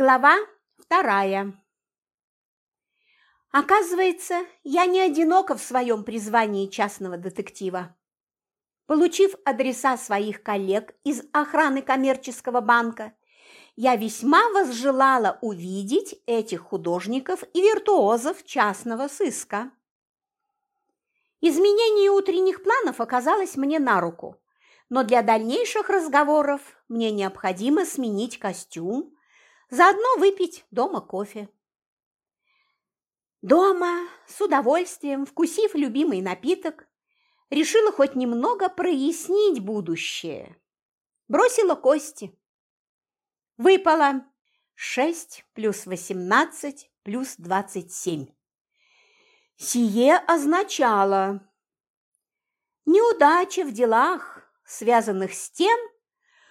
Глава вторая. Оказывается, я не одинока в своем призвании частного детектива. Получив адреса своих коллег из охраны коммерческого банка, я весьма возжелала увидеть этих художников и виртуозов частного сыска. Изменение утренних планов оказалось мне на руку, но для дальнейших разговоров мне необходимо сменить костюм, заодно выпить дома кофе. Дома, с удовольствием, вкусив любимый напиток, решила хоть немного прояснить будущее. Бросила кости. Выпало 6 плюс 18 плюс 27. Сие означало неудача в делах, связанных с тем,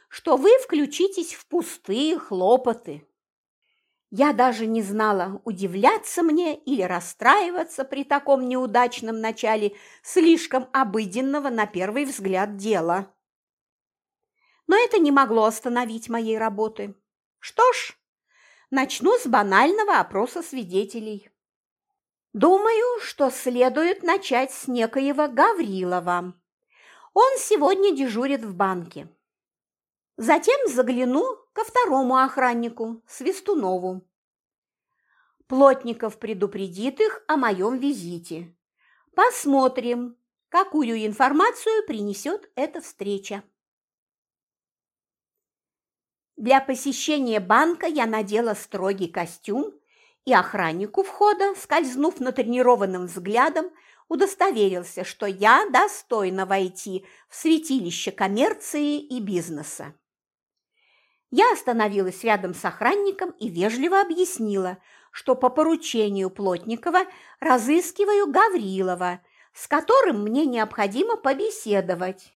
что вы включитесь в пустые хлопоты. Я даже не знала, удивляться мне или расстраиваться при таком неудачном начале слишком обыденного на первый взгляд дела. Но это не могло остановить моей работы. Что ж, начну с банального опроса свидетелей. Думаю, что следует начать с некоего Гаврилова. Он сегодня дежурит в банке. Затем загляну ко второму охраннику, Свистунову. Плотников предупредит их о моем визите. Посмотрим, какую информацию принесет эта встреча. Для посещения банка я надела строгий костюм и охраннику входа, скользнув натренированным взглядом, удостоверился, что я достойна войти в святилище коммерции и бизнеса. Я остановилась рядом с охранником и вежливо объяснила, что по поручению Плотникова разыскиваю Гаврилова, с которым мне необходимо побеседовать.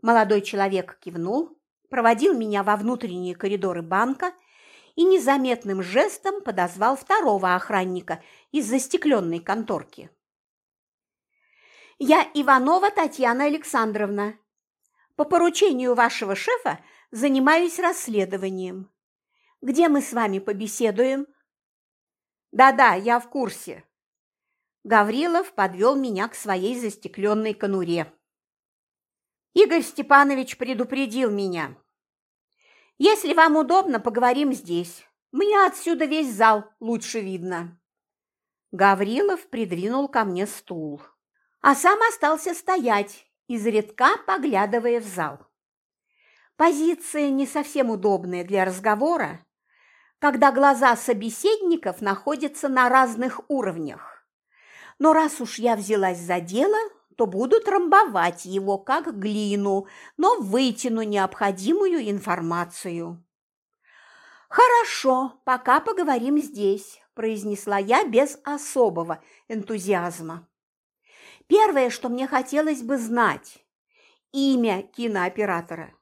Молодой человек кивнул, проводил меня во внутренние коридоры банка и незаметным жестом подозвал второго охранника из застекленной конторки. «Я Иванова Татьяна Александровна. По поручению вашего шефа занимаюсь расследованием. Где мы с вами побеседуем?» «Да-да, я в курсе». Гаврилов подвел меня к своей застекленной конуре. Игорь Степанович предупредил меня. Если вам удобно, поговорим здесь. Мне отсюда весь зал лучше видно. Гаврилов придвинул ко мне стул, а сам остался стоять, изредка поглядывая в зал. Позиция не совсем удобная для разговора, когда глаза собеседников находятся на разных уровнях. Но раз уж я взялась за дело, то буду трамбовать его, как глину, но вытяну необходимую информацию. «Хорошо, пока поговорим здесь», – произнесла я без особого энтузиазма. «Первое, что мне хотелось бы знать – имя кинооператора.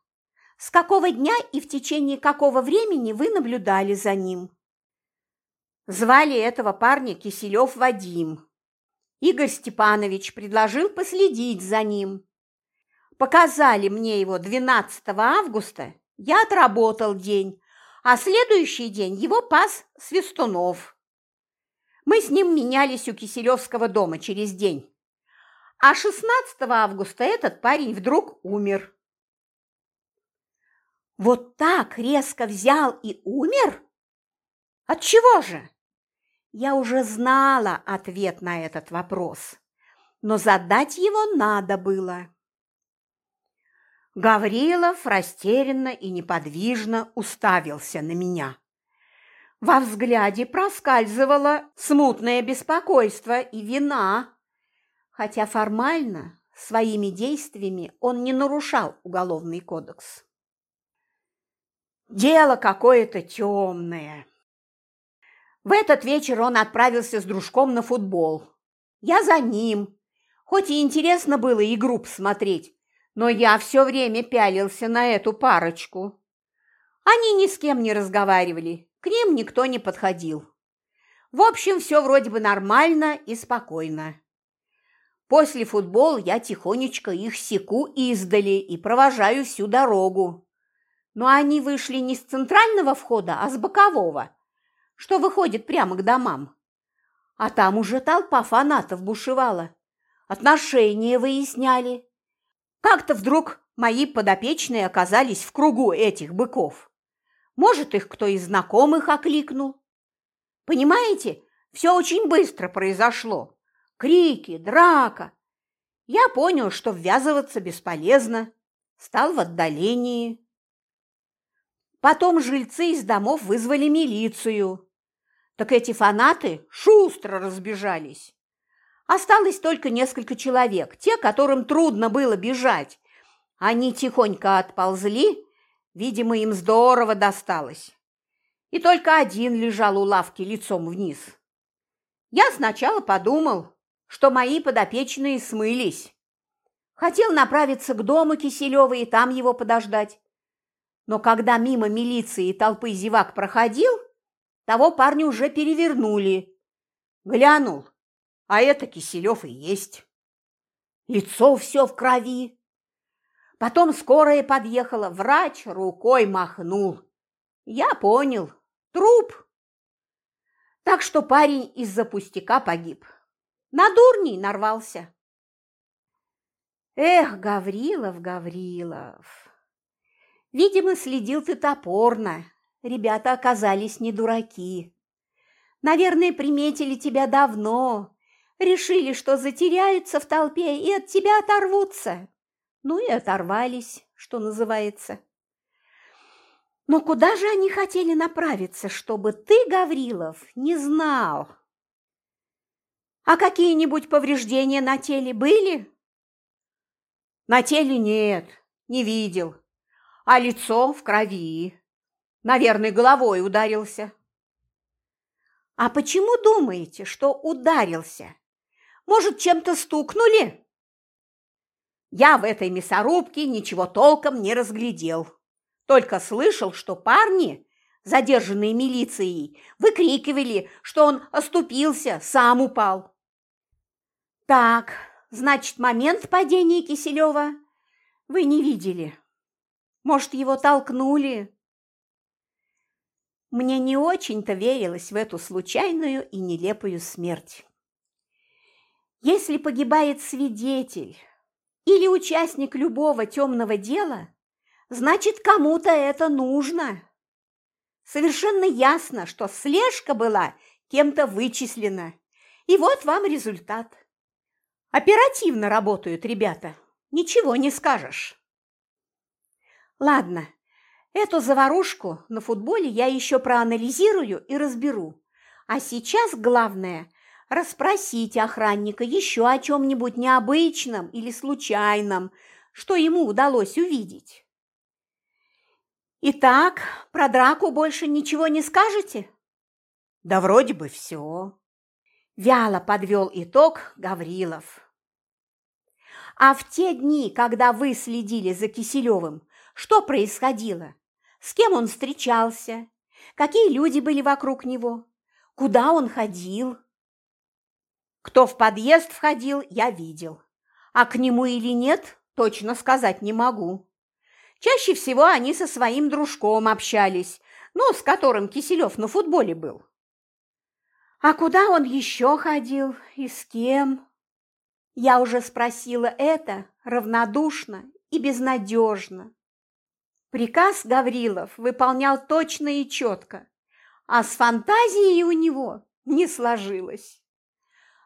С какого дня и в течение какого времени вы наблюдали за ним?» Звали этого парня Киселев Вадим, Игорь Степанович предложил последить за ним. Показали мне его 12 августа, я отработал день, а следующий день его пас Свистунов. Мы с ним менялись у Киселевского дома через день. А 16 августа этот парень вдруг умер. Вот так резко взял и умер? От чего же? Я уже знала ответ на этот вопрос, но задать его надо было. Гаврилов растерянно и неподвижно уставился на меня. Во взгляде проскальзывало смутное беспокойство и вина, хотя формально своими действиями он не нарушал уголовный кодекс. «Дело какое-то темное», в этот вечер он отправился с дружком на футбол. Я за ним. Хоть и интересно было игру посмотреть, но я все время пялился на эту парочку. Они ни с кем не разговаривали, к ним никто не подходил. В общем, все вроде бы нормально и спокойно. После футбола я тихонечко их секу издали и провожаю всю дорогу. Но они вышли не с центрального входа, а с бокового, что выходит прямо к домам. А там уже толпа фанатов бушевала. Отношения выясняли. Как-то вдруг мои подопечные оказались в кругу этих быков. Может, их кто из знакомых окликнул. Понимаете, все очень быстро произошло. Крики, драка. Я понял, что ввязываться бесполезно. Стал в отдалении. Потом жильцы из домов вызвали милицию. Так эти фанаты шустро разбежались. Осталось только несколько человек, те, которым трудно было бежать. Они тихонько отползли, видимо, им здорово досталось. И только один лежал у лавки лицом вниз. Я сначала подумал, что мои подопечные смылись. Хотел направиться к дому Киселева и там его подождать. Но когда мимо милиции и толпы зевак проходил, того парня уже перевернули. Глянул, а это Киселев и есть. Лицо все в крови. Потом скорая подъехала, врач рукой махнул. Я понял, труп. Так что парень из-за пустяка погиб. На дурней нарвался. Эх, Гаврилов, Гаврилов, видимо, следил ты топорно, Ребята оказались не дураки. Наверное, приметили тебя давно, решили, что затеряются в толпе и от тебя оторвутся. Ну и оторвались, что называется. Но куда же они хотели направиться, чтобы ты, Гаврилов, не знал? А какие-нибудь повреждения на теле были? На теле нет, не видел. А лицо в крови. Наверное, головой ударился. А почему думаете, что ударился? Может, чем-то стукнули? Я в этой мясорубке ничего толком не разглядел. Только слышал, что парни, задержанные милицией, выкрикивали, что он оступился, сам упал. Так, значит, момент падения Киселева вы не видели. Может, его толкнули? Мне не очень-то верилось в эту случайную и нелепую смерть. Если погибает свидетель или участник любого темного дела, значит, кому-то это нужно. Совершенно ясно, что слежка была кем-то вычислена. И вот вам результат. Оперативно работают ребята, ничего не скажешь. Ладно, Эту заварушку на футболе я еще проанализирую и разберу. А сейчас главное – расспросить охранника еще о чем-нибудь необычном или случайном, что ему удалось увидеть. Итак, про драку больше ничего не скажете? Да вроде бы все. Вяло подвел итог Гаврилов. А в те дни, когда вы следили за Киселевым, что происходило? с кем он встречался, какие люди были вокруг него, куда он ходил. Кто в подъезд входил, я видел, а к нему или нет, точно сказать не могу. Чаще всего они со своим дружком общались, ну, с которым Киселев на футболе был. А куда он еще ходил и с кем? Я уже спросила это равнодушно и безнадежно. Приказ Гаврилов выполнял точно и четко, а с фантазией у него не сложилось.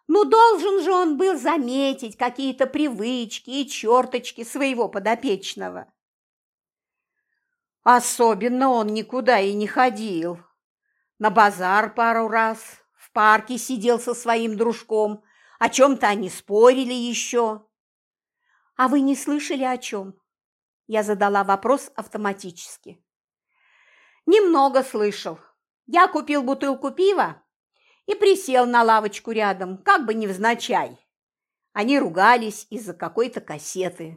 Ну, должен же он был заметить какие-то привычки и черточки своего подопечного. Особенно он никуда и не ходил. На базар пару раз, в парке сидел со своим дружком, о чем-то они спорили еще. А вы не слышали о чем? Я задала вопрос автоматически. Немного слышал. Я купил бутылку пива и присел на лавочку рядом, как бы невзначай. Они ругались из-за какой-то кассеты.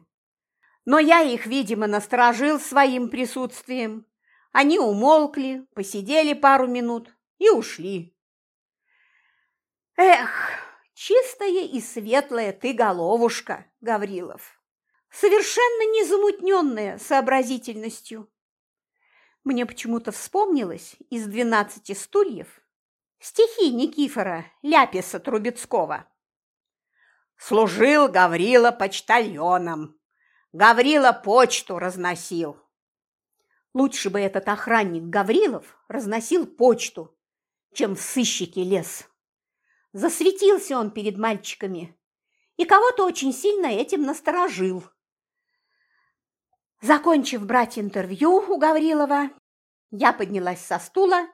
Но я их, видимо, насторожил своим присутствием. Они умолкли, посидели пару минут и ушли. Эх, чистая и светлая ты головушка, Гаврилов совершенно не замутненная сообразительностью. Мне почему-то вспомнилось из «Двенадцати стульев» стихи Никифора Ляписа Трубецкого. Служил Гаврила почтальоном, Гаврила почту разносил. Лучше бы этот охранник Гаврилов разносил почту, чем в сыщике лес. Засветился он перед мальчиками и кого-то очень сильно этим насторожил. Закончив брать интервью у Гаврилова, я поднялась со стула,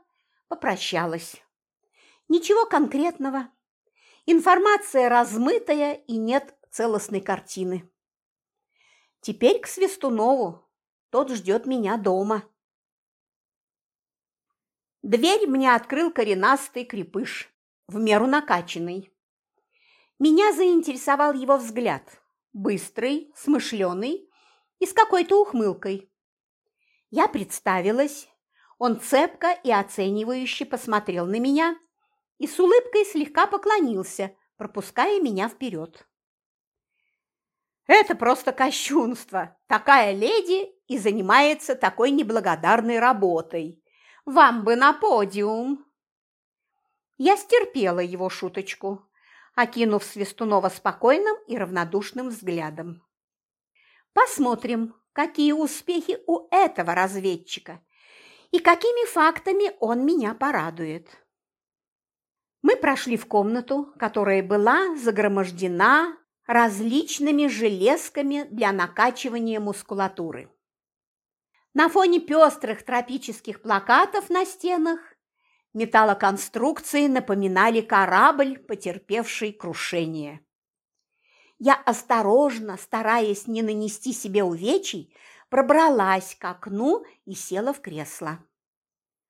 попрощалась. Ничего конкретного. Информация размытая и нет целостной картины. Теперь к Свистунову. Тот ждет меня дома. Дверь мне открыл коренастый крепыш, в меру накачанный. Меня заинтересовал его взгляд, быстрый, смышленый и с какой-то ухмылкой. Я представилась, он цепко и оценивающе посмотрел на меня и с улыбкой слегка поклонился, пропуская меня вперед. «Это просто кощунство! Такая леди и занимается такой неблагодарной работой! Вам бы на подиум!» Я стерпела его шуточку, окинув Свистунова спокойным и равнодушным взглядом. Посмотрим, какие успехи у этого разведчика и какими фактами он меня порадует. Мы прошли в комнату, которая была загромождена различными железками для накачивания мускулатуры. На фоне пестрых тропических плакатов на стенах металлоконструкции напоминали корабль, потерпевший крушение. Я осторожно, стараясь не нанести себе увечий, пробралась к окну и села в кресло.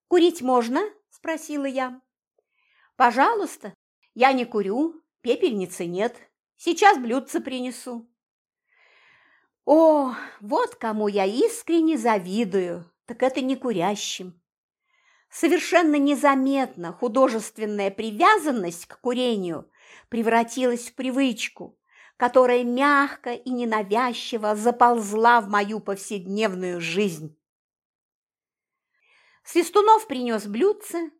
«Курить можно?» – спросила я. «Пожалуйста, я не курю, пепельницы нет. Сейчас блюдце принесу». О, вот кому я искренне завидую, так это не курящим. Совершенно незаметно художественная привязанность к курению превратилась в привычку, которая мягко и ненавязчиво заползла в мою повседневную жизнь. Свистунов принес блюдце,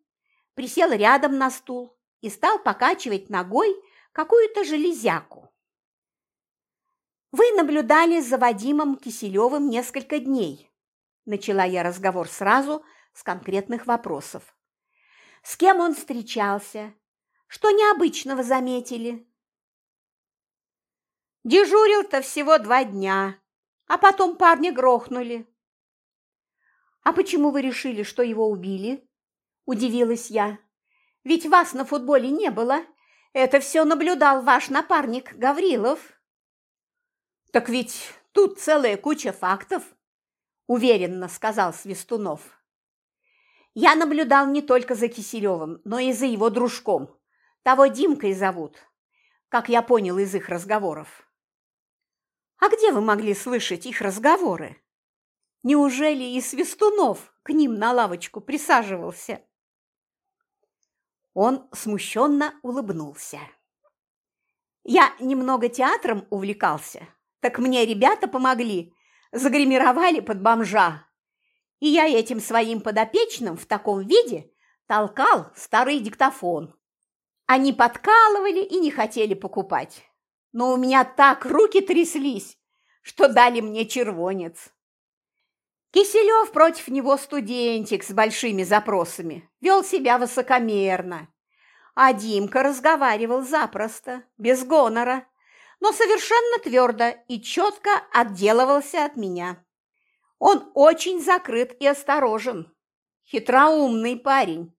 присел рядом на стул и стал покачивать ногой какую-то железяку. «Вы наблюдали за Вадимом Киселевым несколько дней», – начала я разговор сразу с конкретных вопросов. «С кем он встречался? Что необычного заметили?» Дежурил-то всего два дня, а потом парня грохнули. «А почему вы решили, что его убили?» – удивилась я. «Ведь вас на футболе не было. Это все наблюдал ваш напарник Гаврилов». «Так ведь тут целая куча фактов», – уверенно сказал Свистунов. «Я наблюдал не только за Киселевым, но и за его дружком. Того Димкой зовут, как я понял из их разговоров. А где вы могли слышать их разговоры? Неужели и Свистунов к ним на лавочку присаживался? Он смущенно улыбнулся. Я немного театром увлекался, так мне ребята помогли, загримировали под бомжа. И я этим своим подопечным в таком виде толкал старый диктофон. Они подкалывали и не хотели покупать но у меня так руки тряслись, что дали мне червонец. Киселев против него студентик с большими запросами, вел себя высокомерно. А Димка разговаривал запросто, без гонора, но совершенно твердо и четко отделывался от меня. Он очень закрыт и осторожен, хитроумный парень.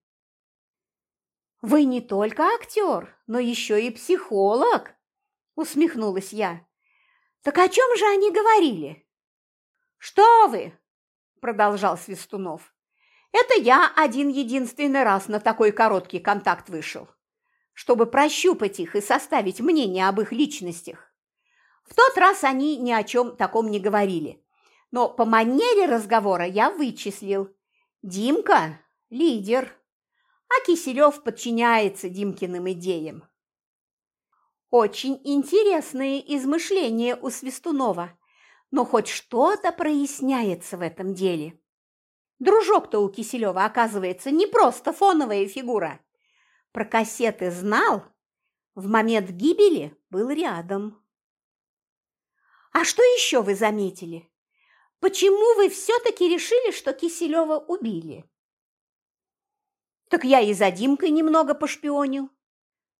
«Вы не только актер, но еще и психолог», усмехнулась я. Так о чем же они говорили? Что вы? продолжал Свистунов. Это я один единственный раз на такой короткий контакт вышел, чтобы прощупать их и составить мнение об их личностях. В тот раз они ни о чем таком не говорили, но по манере разговора я вычислил. Димка – лидер, а Киселев подчиняется Димкиным идеям. Очень интересные измышления у Свистунова, но хоть что-то проясняется в этом деле. Дружок-то у Киселева, оказывается, не просто фоновая фигура. Про кассеты знал, в момент гибели был рядом. А что еще вы заметили? Почему вы все-таки решили, что Киселева убили? Так я и за Димкой немного пошпионил.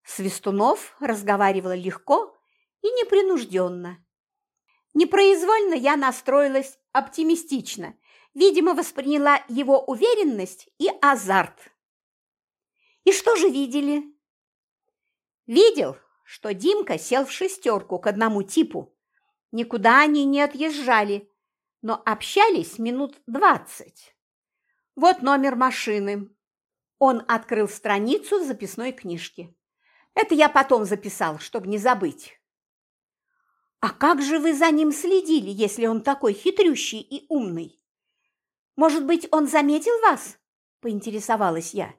Свистунов разговаривала легко и непринужденно. Непроизвольно я настроилась оптимистично, видимо, восприняла его уверенность и азарт. И что же видели? Видел, что Димка сел в шестерку к одному типу. Никуда они не отъезжали, но общались минут двадцать. Вот номер машины. Он открыл страницу в записной книжке. Это я потом записал, чтобы не забыть. А как же вы за ним следили, если он такой хитрющий и умный? Может быть, он заметил вас? Поинтересовалась я.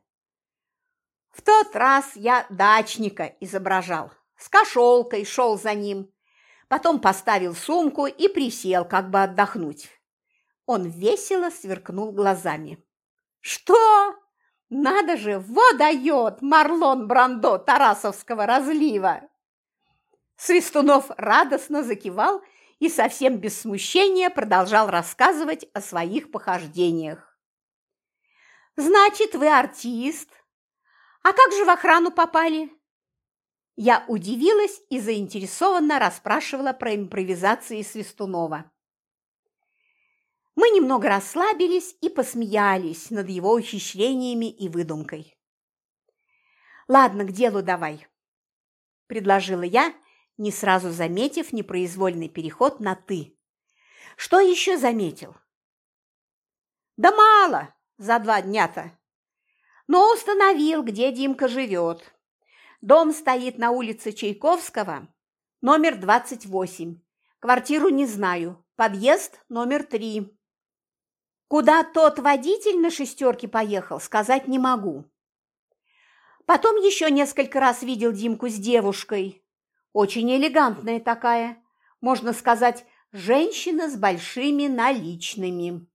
В тот раз я дачника изображал, с кошелкой шел за ним. Потом поставил сумку и присел, как бы отдохнуть. Он весело сверкнул глазами. «Что? Надо же, водает Марлон Брандо Тарасовского разлива!» Свистунов радостно закивал и совсем без смущения продолжал рассказывать о своих похождениях. «Значит, вы артист, а как же в охрану попали? Я удивилась и заинтересованно расспрашивала про импровизации Свистунова. Мы немного расслабились и посмеялись над его ухищрениями и выдумкой. «Ладно, к делу давай», – предложила я, не сразу заметив непроизвольный переход на «ты». «Что еще заметил?» «Да мало за два дня-то», но установил, где Димка живет. Дом стоит на улице Чайковского, номер 28. Квартиру не знаю. Подъезд номер 3. Куда тот водитель на шестерке поехал, сказать не могу. Потом еще несколько раз видел Димку с девушкой. Очень элегантная такая, можно сказать, женщина с большими наличными.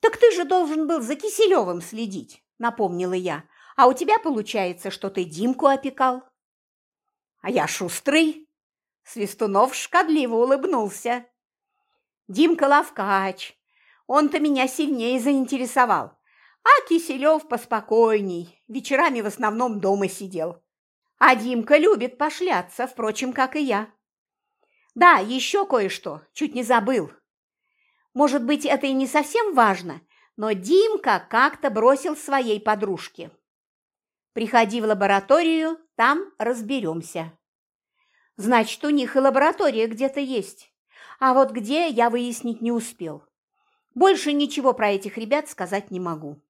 «Так ты же должен был за Киселевым следить», – напомнила я. «А у тебя получается, что ты Димку опекал». «А я шустрый», – Свистунов шкодливо улыбнулся. «Димка Лавкач, он-то меня сильнее заинтересовал, а Киселев поспокойней, вечерами в основном дома сидел. А Димка любит пошляться, впрочем, как и я. Да, еще кое-что, чуть не забыл». Может быть, это и не совсем важно, но Димка как-то бросил своей подружке. Приходи в лабораторию, там разберемся. Значит, у них и лаборатория где-то есть. А вот где, я выяснить не успел. Больше ничего про этих ребят сказать не могу.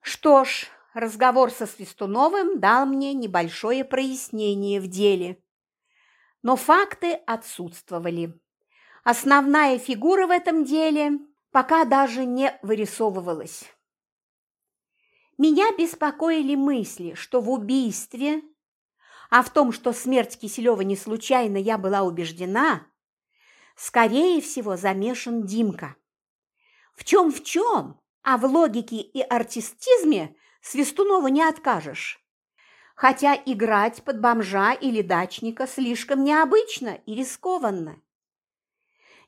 Что ж, разговор со Свистуновым дал мне небольшое прояснение в деле. Но факты отсутствовали. Основная фигура в этом деле пока даже не вырисовывалась. Меня беспокоили мысли, что в убийстве, а в том, что смерть Киселева не случайно, я была убеждена, скорее всего замешан Димка. В чем в чем, а в логике и артистизме Свистунова не откажешь. Хотя играть под бомжа или дачника слишком необычно и рискованно.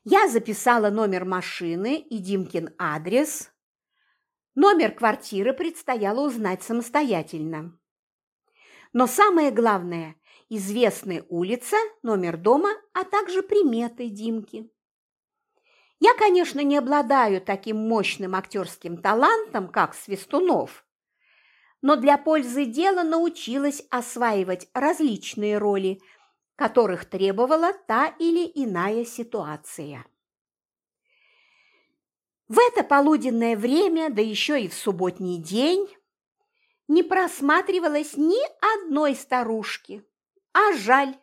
Я записала номер машины и Димкин адрес. Номер квартиры предстояло узнать самостоятельно. Но самое главное – известная улица, номер дома, а также приметы Димки. Я, конечно, не обладаю таким мощным актерским талантом, как Свистунов, но для пользы дела научилась осваивать различные роли – которых требовала та или иная ситуация. В это полуденное время, да еще и в субботний день, не просматривалось ни одной старушки, а жаль.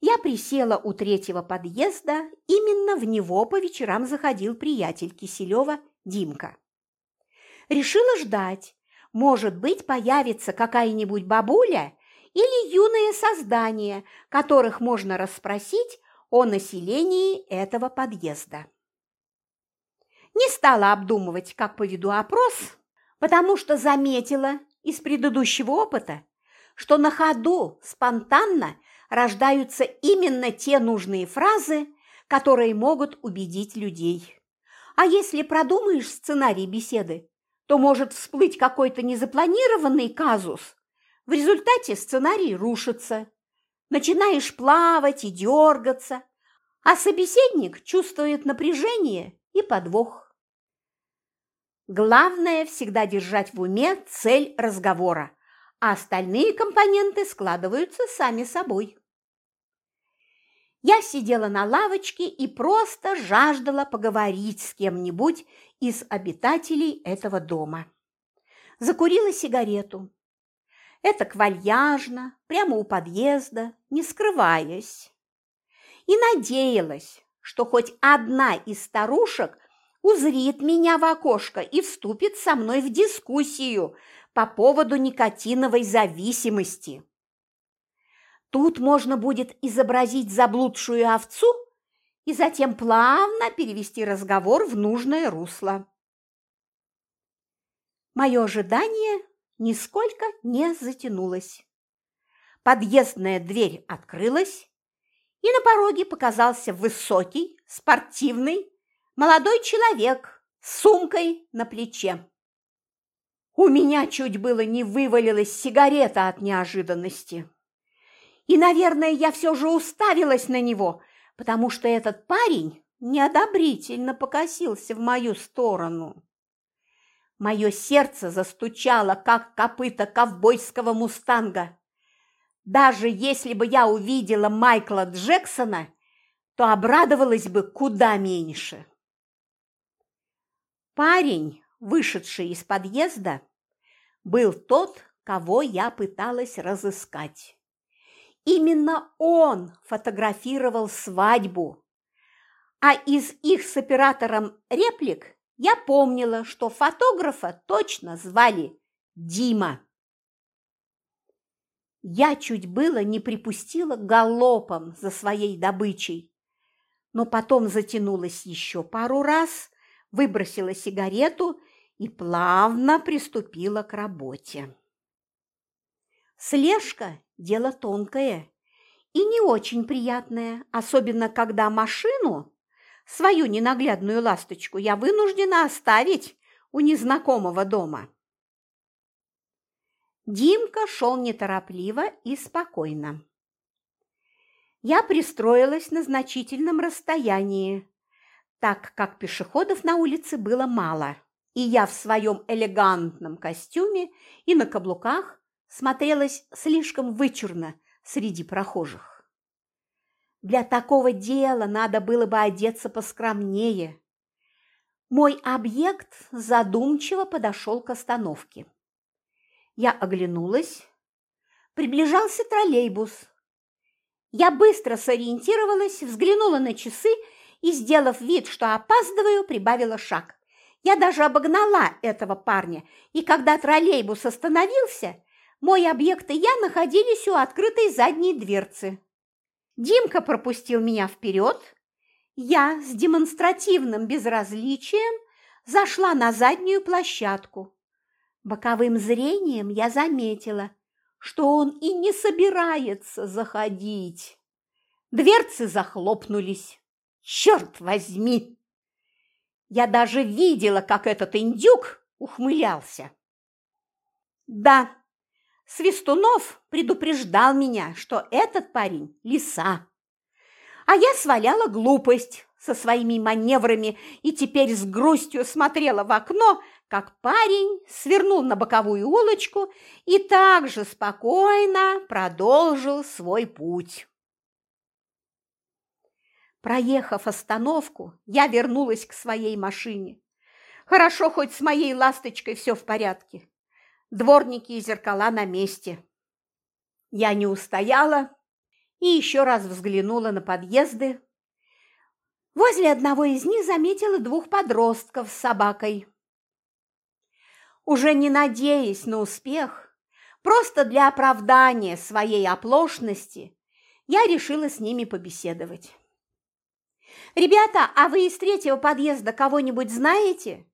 Я присела у третьего подъезда, именно в него по вечерам заходил приятель Киселева Димка. Решила ждать, может быть, появится какая-нибудь бабуля или юные создания, которых можно расспросить о населении этого подъезда. Не стала обдумывать, как поведу опрос, потому что заметила из предыдущего опыта, что на ходу спонтанно рождаются именно те нужные фразы, которые могут убедить людей. А если продумаешь сценарий беседы, то может всплыть какой-то незапланированный казус. В результате сценарий рушится. Начинаешь плавать и дергаться, а собеседник чувствует напряжение и подвох. Главное всегда держать в уме цель разговора, а остальные компоненты складываются сами собой. Я сидела на лавочке и просто жаждала поговорить с кем-нибудь из обитателей этого дома. Закурила сигарету. Это квальяжно, прямо у подъезда, не скрываясь. И надеялась, что хоть одна из старушек узрит меня в окошко и вступит со мной в дискуссию по поводу никотиновой зависимости. Тут можно будет изобразить заблудшую овцу и затем плавно перевести разговор в нужное русло. Мое ожидание нисколько не затянулось. Подъездная дверь открылась, и на пороге показался высокий, спортивный, молодой человек с сумкой на плече. У меня чуть было не вывалилась сигарета от неожиданности. И, наверное, я все же уставилась на него, потому что этот парень неодобрительно покосился в мою сторону. Мое сердце застучало, как копыта ковбойского мустанга. Даже если бы я увидела Майкла Джексона, то обрадовалась бы куда меньше. Парень, вышедший из подъезда, был тот, кого я пыталась разыскать. Именно он фотографировал свадьбу. А из их с оператором реплик я помнила, что фотографа точно звали Дима. Я чуть было не припустила галопом за своей добычей, но потом затянулась еще пару раз, выбросила сигарету и плавно приступила к работе. Слежка – дело тонкое и не очень приятное, особенно когда машину, свою ненаглядную ласточку, я вынуждена оставить у незнакомого дома. Димка шел неторопливо и спокойно. Я пристроилась на значительном расстоянии, так как пешеходов на улице было мало, и я в своем элегантном костюме и на каблуках смотрелась слишком вычурно среди прохожих. Для такого дела надо было бы одеться поскромнее. Мой объект задумчиво подошел к остановке. Я оглянулась. Приближался троллейбус. Я быстро сориентировалась, взглянула на часы и, сделав вид, что опаздываю, прибавила шаг. Я даже обогнала этого парня, и когда троллейбус остановился, мой объект и я находились у открытой задней дверцы. Димка пропустил меня вперед. Я с демонстративным безразличием зашла на заднюю площадку. Боковым зрением я заметила, что он и не собирается заходить. Дверцы захлопнулись. Черт возьми! Я даже видела, как этот индюк ухмылялся. Да, Свистунов предупреждал меня, что этот парень – лиса. А я сваляла глупость со своими маневрами и теперь с грустью смотрела в окно, как парень свернул на боковую улочку и также спокойно продолжил свой путь. Проехав остановку, я вернулась к своей машине. Хорошо, хоть с моей ласточкой все в порядке дворники и зеркала на месте. Я не устояла и еще раз взглянула на подъезды. Возле одного из них заметила двух подростков с собакой. Уже не надеясь на успех, просто для оправдания своей оплошности, я решила с ними побеседовать. «Ребята, а вы из третьего подъезда кого-нибудь знаете?»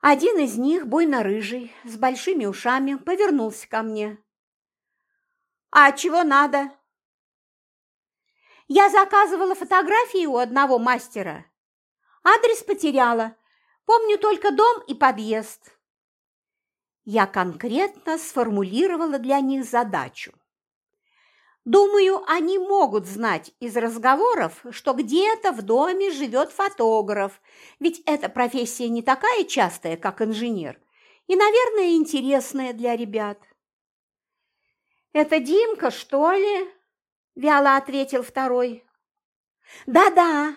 Один из них, буйно-рыжий, с большими ушами, повернулся ко мне. «А чего надо?» «Я заказывала фотографии у одного мастера. Адрес потеряла. Помню только дом и подъезд». Я конкретно сформулировала для них задачу. Думаю, они могут знать из разговоров, что где-то в доме живет фотограф, ведь эта профессия не такая частая, как инженер, и, наверное, интересная для ребят. «Это Димка, что ли?» – вяло ответил второй. «Да-да».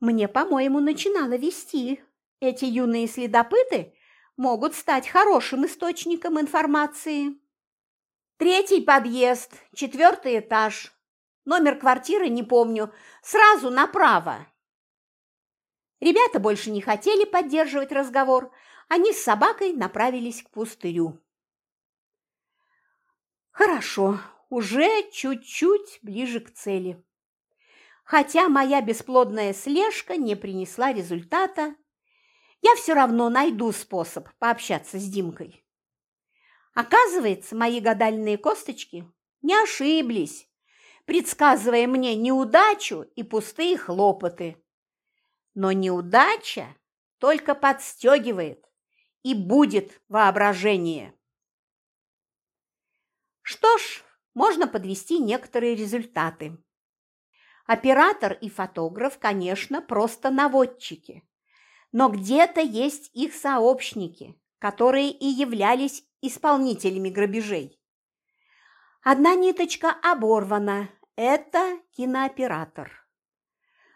Мне, по-моему, начинало вести. Эти юные следопыты могут стать хорошим источником информации. Третий подъезд, четвертый этаж. Номер квартиры не помню. Сразу направо. Ребята больше не хотели поддерживать разговор. Они с собакой направились к пустырю. Хорошо, уже чуть-чуть ближе к цели. Хотя моя бесплодная слежка не принесла результата, я все равно найду способ пообщаться с Димкой. Оказывается, мои гадальные косточки не ошиблись, предсказывая мне неудачу и пустые хлопоты. Но неудача только подстегивает, и будет воображение. Что ж, можно подвести некоторые результаты. Оператор и фотограф, конечно, просто наводчики, но где-то есть их сообщники, которые и являлись исполнителями грабежей. Одна ниточка оборвана – это кинооператор.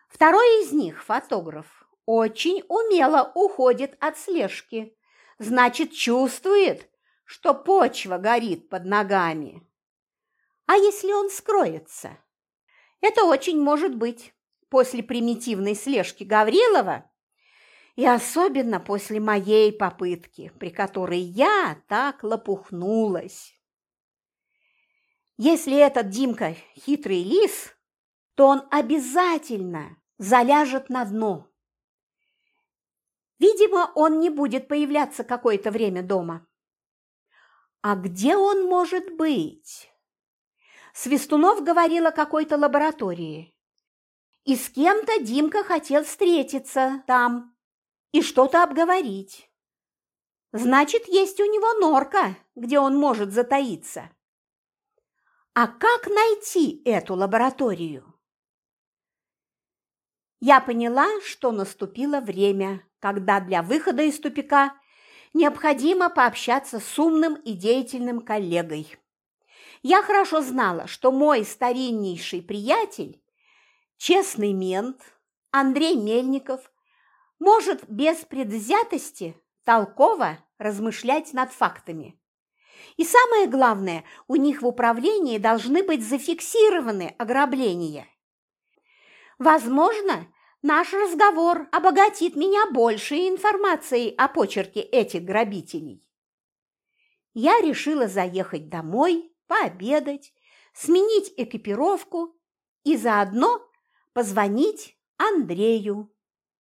Второй из них, фотограф, очень умело уходит от слежки, значит, чувствует, что почва горит под ногами. А если он скроется? Это очень может быть. После примитивной слежки Гаврилова и особенно после моей попытки, при которой я так лопухнулась. Если этот Димка хитрый лис, то он обязательно заляжет на дно. Видимо, он не будет появляться какое-то время дома. А где он может быть? Свистунов говорил о какой-то лаборатории. И с кем-то Димка хотел встретиться там и что-то обговорить. Значит, есть у него норка, где он может затаиться. А как найти эту лабораторию? Я поняла, что наступило время, когда для выхода из тупика необходимо пообщаться с умным и деятельным коллегой. Я хорошо знала, что мой стариннейший приятель, честный мент Андрей Мельников, может без предвзятости толково размышлять над фактами. И самое главное, у них в управлении должны быть зафиксированы ограбления. Возможно, наш разговор обогатит меня большей информацией о почерке этих грабителей. Я решила заехать домой, пообедать, сменить экипировку и заодно позвонить Андрею.